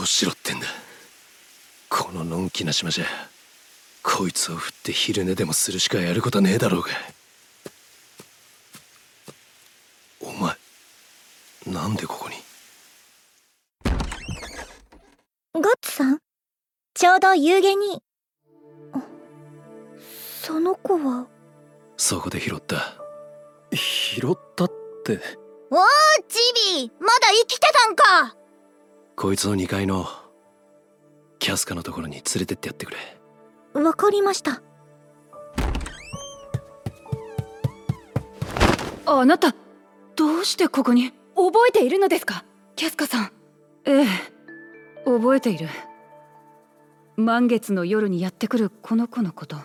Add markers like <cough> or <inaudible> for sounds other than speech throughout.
うしろってんだ。こののんきな島じゃこいつを振って昼寝でもするしかやることねえだろうが。お前なんでここに？ガッツさんちょうど夕げに。その子は？そこで拾った。拾ったって。おーチビまだ生きてたんかこいつを2階のキャスカのところに連れてってやってくれ。わかりました。あなたどうしてここに？覚えているのですか？キャスカさん。ええ。覚えている。満月の夜にやってくるこの子のこと。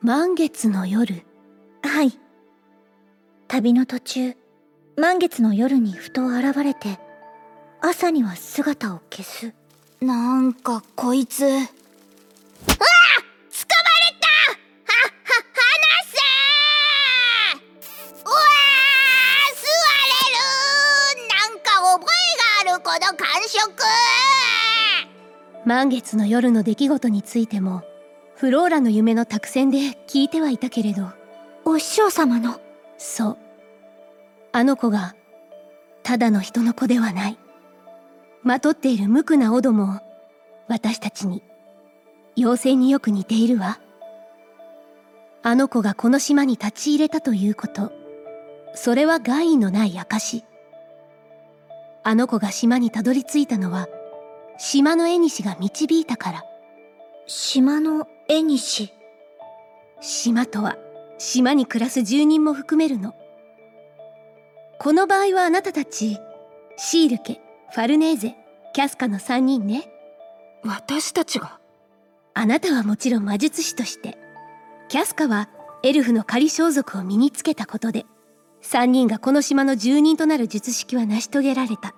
満月の夜？はい。旅の途中満月の夜にふと現れて朝には姿を消す。なんかこいつ。うわっ捕まれた。はは離せうわー吸われるなんか覚えがあるこの感触。満月の夜の出来事についてもフローラの夢の託戦で聞いてはいたけれど。お師匠様の。そう。あの子がただの人の子ではないまとっている無垢なオドも私たちに妖精によく似ているわ。あの子がこの島に立ち入れたということ。それは害異のない証あの子が島にたどり着いたのは島の絵西が導いたから。島の絵にし？島とは島に暮らす住人も含めるの。この場合はあなたたちシールケファルネーゼキャスカの3人ね。私たちが？あなたはもちろん魔術師として。キャスカはエルフの仮装束を身につけたことで3人がこの島の住人となる術式は成し遂げられた。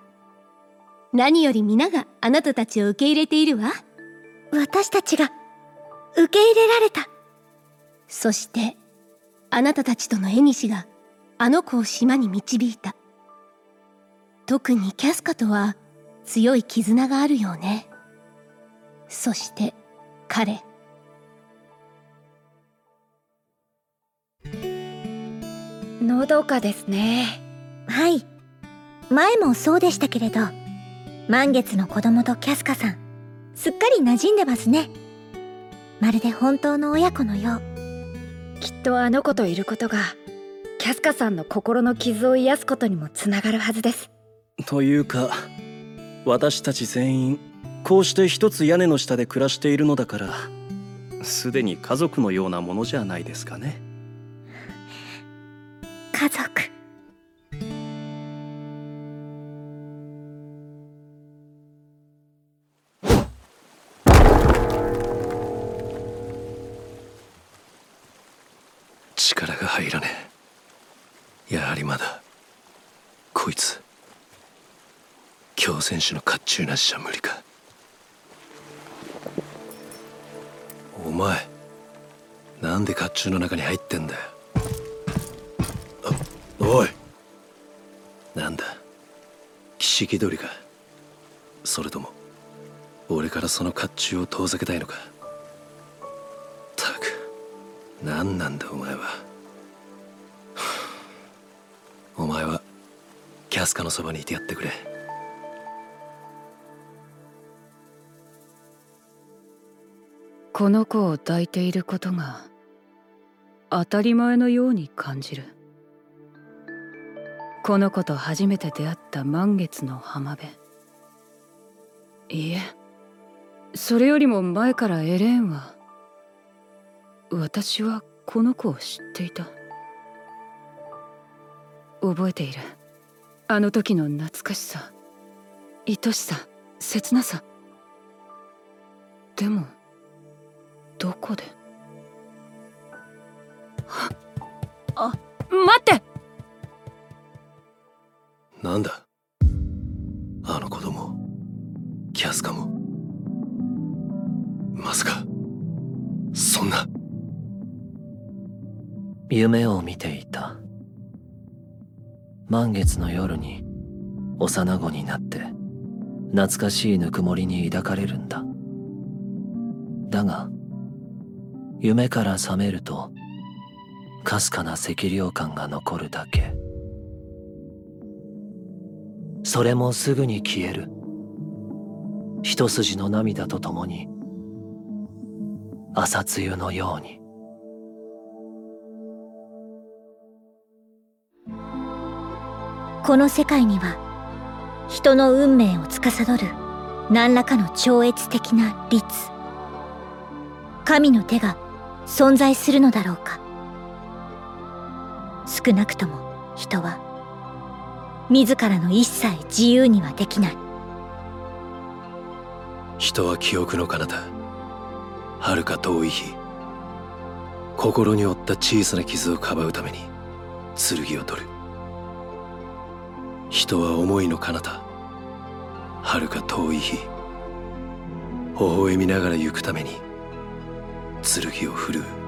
何より皆があなたたちを受け入れているわ。私たちが受け入れられた。そしてあなたたちとの絵西があの子を島に導いた特にキャスカとは強い絆があるようね。そして彼。のどかですね。はい。前もそうでしたけれど満月の子供とキャスカさんすっかり馴染んでますね。まるで本当の親子のよう。きっとあの子といることがキャスカさんの心の傷を癒すことにもつながるはずですというか私たち全員こうして一つ屋根の下で暮らしているのだからすでに家族のようなものじゃないですかね。家族。力が入らねえやはりまだこいつ強戦士の甲冑なしじゃ無理か。お前なんで甲冑の中に入ってんだよ。おい。なんだ。岸木鳥か。それとも俺からその甲冑を遠ざけたいのか。たく何なんだお前は。お前はキャスカのそばにいてやってくれ。この子を抱いていることが当たり前のように感じる。この子と初めて出会った満月の浜辺。いいえそれよりも前からエレーンは私はこの子を知っていた。覚えている。あの時の懐かしさ愛しさ切なさ。でもどこで？は <gasps> あ待って！なんだ？あの子供？キャスカも？まさか？そんな？夢を見ていた。満月の夜に幼子になって懐かしいぬくもりに抱かれるんだ。だが夢から覚めるとかすかな赤涼感が残るだけ。それもすぐに消える。一筋の涙とともに朝露のように。この世界には人の運命を司る何らかの超越的な律。神の手が存在するのだろうか。少なくとも人は自らの一切自由にはできない。人は記憶の彼方遥か遠い日心に負った小さな傷をかばうために剣を取る。人は思いの彼方遥か遠い日微笑みながら行くために剣を振るう。